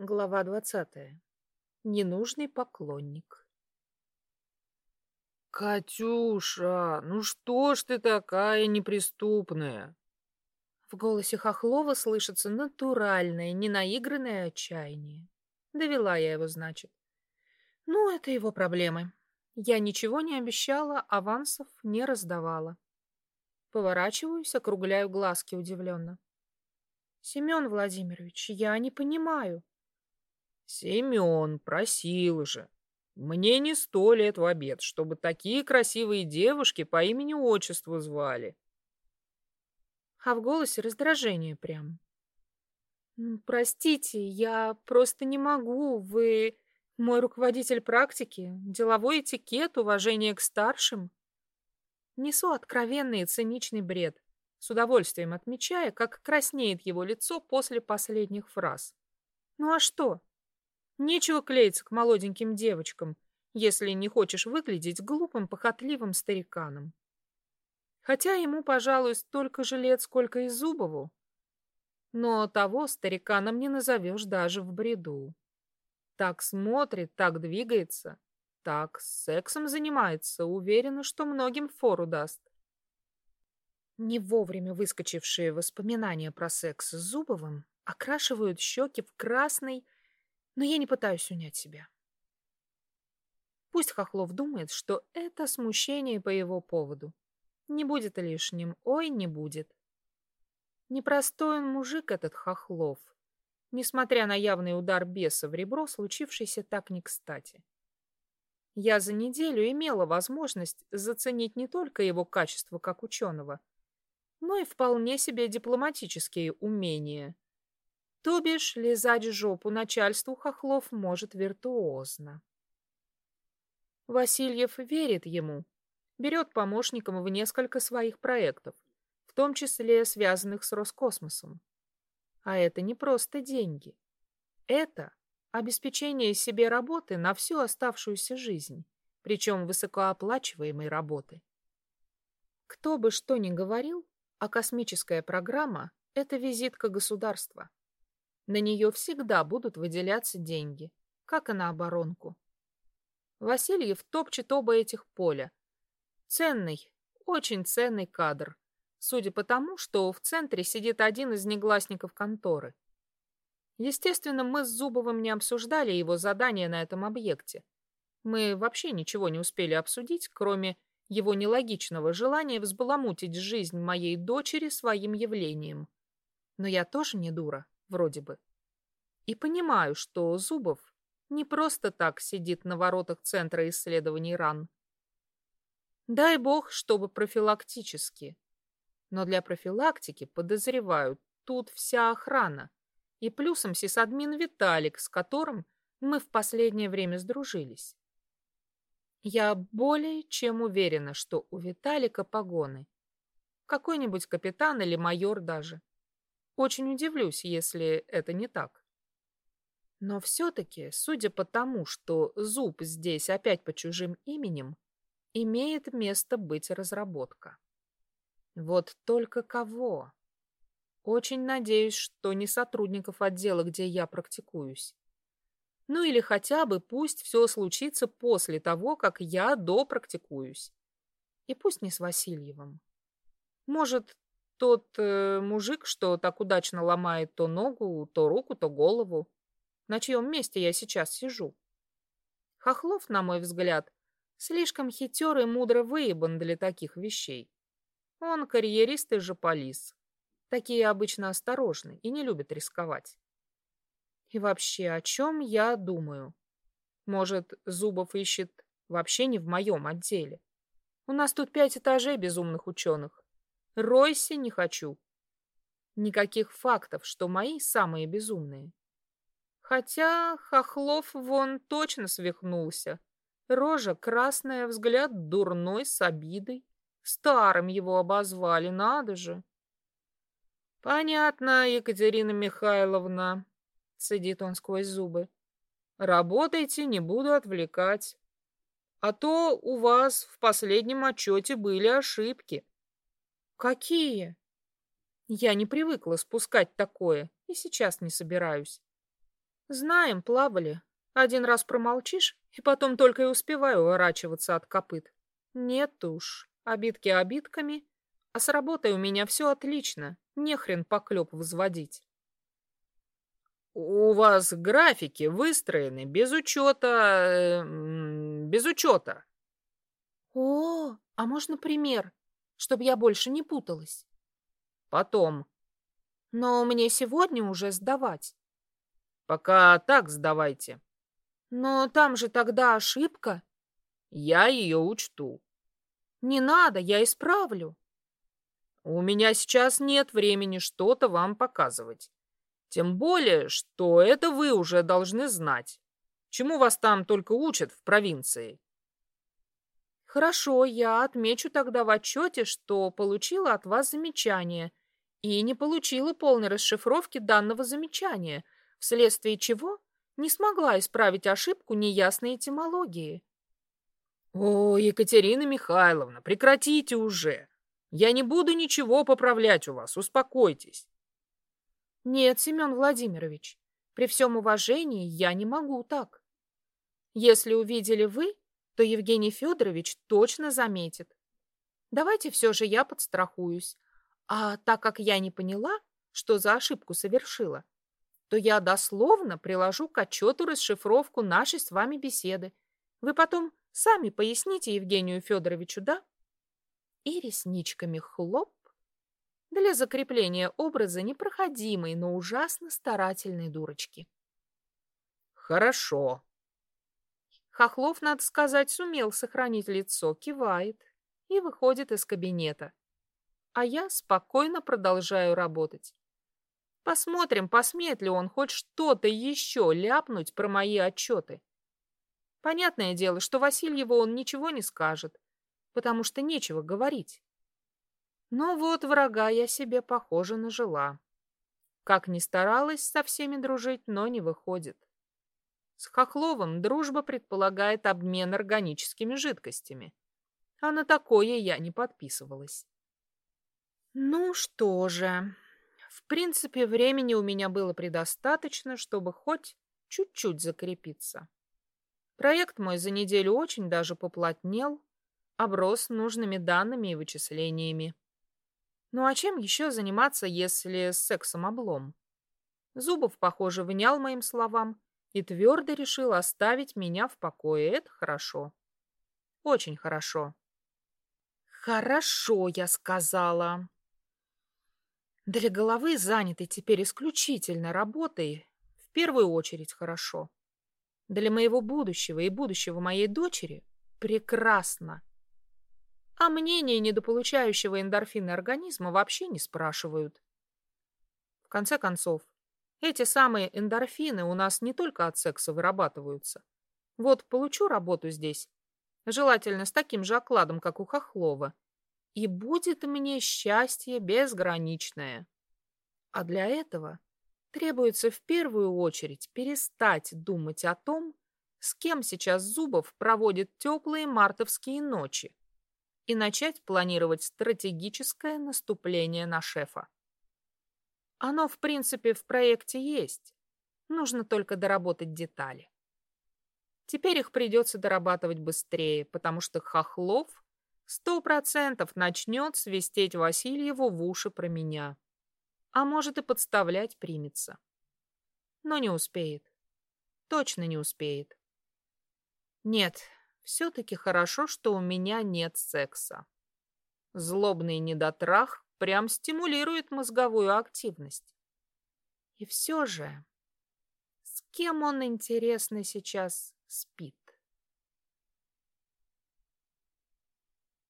Глава двадцатая. Ненужный поклонник. «Катюша, ну что ж ты такая неприступная?» В голосе Хохлова слышится натуральное, ненаигранное отчаяние. Довела я его, значит. Ну, это его проблемы. Я ничего не обещала, авансов не раздавала. Поворачиваюсь, округляю глазки удивленно. Семен Владимирович, я не понимаю. Семен, просил же. Мне не сто лет в обед, чтобы такие красивые девушки по имени-отчеству звали. А в голосе раздражение прям. Простите, я просто не могу. Вы мой руководитель практики, деловой этикет, уважение к старшим. Несу откровенный и циничный бред, с удовольствием отмечая, как краснеет его лицо после последних фраз. Ну а что? Нечего клеиться к молоденьким девочкам, если не хочешь выглядеть глупым, похотливым стариканом. Хотя ему, пожалуй, столько же лет, сколько и Зубову. Но того стариканом не назовешь даже в бреду. Так смотрит, так двигается, так сексом занимается, уверена, что многим фору даст. Не вовремя выскочившие воспоминания про секс с Зубовым окрашивают щеки в красный, но я не пытаюсь унять себя. Пусть Хохлов думает, что это смущение по его поводу. Не будет лишним, ой, не будет. Непростой он мужик этот Хохлов, несмотря на явный удар беса в ребро, случившийся так не кстати. Я за неделю имела возможность заценить не только его качество как ученого, но и вполне себе дипломатические умения — то бишь, лизать жопу начальству Хохлов может виртуозно. Васильев верит ему, берет помощником в несколько своих проектов, в том числе связанных с Роскосмосом. А это не просто деньги. Это обеспечение себе работы на всю оставшуюся жизнь, причем высокооплачиваемой работы. Кто бы что ни говорил, а космическая программа – это визитка государства. На нее всегда будут выделяться деньги, как и на оборонку. Васильев топчет оба этих поля. Ценный, очень ценный кадр, судя по тому, что в центре сидит один из негласников конторы. Естественно, мы с Зубовым не обсуждали его задание на этом объекте. Мы вообще ничего не успели обсудить, кроме его нелогичного желания взбаламутить жизнь моей дочери своим явлением. Но я тоже не дура вроде бы. И понимаю, что Зубов не просто так сидит на воротах Центра исследований ран. Дай бог, чтобы профилактически. Но для профилактики, подозреваю, тут вся охрана. И плюсом сисадмин Виталик, с которым мы в последнее время сдружились. Я более чем уверена, что у Виталика погоны. Какой-нибудь капитан или майор даже. Очень удивлюсь, если это не так. Но все-таки, судя по тому, что зуб здесь опять по чужим именем, имеет место быть разработка. Вот только кого? Очень надеюсь, что не сотрудников отдела, где я практикуюсь. Ну или хотя бы пусть все случится после того, как я допрактикуюсь. И пусть не с Васильевым. Может, тот э, мужик, что так удачно ломает то ногу, то руку, то голову. На чьем месте я сейчас сижу? Хохлов, на мой взгляд, слишком хитер и мудро выебан для таких вещей. Он карьерист и жополис. Такие обычно осторожны и не любят рисковать. И вообще, о чем я думаю? Может, Зубов ищет вообще не в моем отделе? У нас тут пять этажей безумных ученых. Ройся не хочу. Никаких фактов, что мои самые безумные. Хотя Хохлов вон точно свихнулся. Рожа красная, взгляд дурной, с обидой. Старым его обозвали, надо же. Понятно, Екатерина Михайловна, цедит он сквозь зубы. Работайте, не буду отвлекать. А то у вас в последнем отчете были ошибки. Какие? Я не привыкла спускать такое и сейчас не собираюсь. Знаем, плавали. Один раз промолчишь, и потом только и успеваю уворачиваться от копыт. Нет уж, обидки обидками, а с работой у меня все отлично, не хрен поклеп взводить. У вас графики выстроены без учета... Э, без учета. О, а можно пример, чтобы я больше не путалась? Потом. Но мне сегодня уже сдавать. Пока так сдавайте. Но там же тогда ошибка. Я ее учту. Не надо, я исправлю. У меня сейчас нет времени что-то вам показывать. Тем более, что это вы уже должны знать. Чему вас там только учат в провинции? Хорошо, я отмечу тогда в отчете, что получила от вас замечание и не получила полной расшифровки данного замечания, вследствие чего не смогла исправить ошибку неясной этимологии. О, Екатерина Михайловна, прекратите уже. Я не буду ничего поправлять у вас, успокойтесь. Нет, Семен Владимирович, при всем уважении я не могу так. Если увидели вы, то Евгений Федорович точно заметит. Давайте все же я подстрахуюсь. А так как я не поняла, что за ошибку совершила, то я дословно приложу к отчету расшифровку нашей с вами беседы. Вы потом сами поясните Евгению Федоровичу, да? И ресничками хлоп для закрепления образа непроходимой, но ужасно старательной дурочки. Хорошо, Хохлов, надо сказать, сумел сохранить лицо, кивает и выходит из кабинета. А я спокойно продолжаю работать. Посмотрим, посмеет ли он хоть что-то еще ляпнуть про мои отчеты. Понятное дело, что Васильеву он ничего не скажет, потому что нечего говорить. Но вот врага я себе, похоже, нажила. Как ни старалась со всеми дружить, но не выходит. С Хохловым дружба предполагает обмен органическими жидкостями. А на такое я не подписывалась. Ну что же, в принципе, времени у меня было предостаточно, чтобы хоть чуть-чуть закрепиться. Проект мой за неделю очень даже поплотнел, оброс нужными данными и вычислениями. Ну а чем еще заниматься, если с сексом облом? Зубов, похоже, внял моим словам и твердо решил оставить меня в покое. Это хорошо. Очень хорошо. Хорошо, я сказала. Для головы, занятой теперь исключительно работой, в первую очередь хорошо. Для моего будущего и будущего моей дочери прекрасно. А мнение недополучающего эндорфины организма вообще не спрашивают. В конце концов, эти самые эндорфины у нас не только от секса вырабатываются. Вот получу работу здесь, желательно с таким же окладом, как у Хохлова, и будет мне счастье безграничное. А для этого требуется в первую очередь перестать думать о том, с кем сейчас Зубов проводит теплые мартовские ночи, и начать планировать стратегическое наступление на шефа. Оно, в принципе, в проекте есть. Нужно только доработать детали. Теперь их придется дорабатывать быстрее, потому что Хохлов сто процентов начнет свистеть Васильеву в уши про меня. А может и подставлять примется. Но не успеет. Точно не успеет. Нет, все-таки хорошо, что у меня нет секса. Злобный недотрах прям стимулирует мозговую активность. И все же, с кем он, интересно, сейчас спит?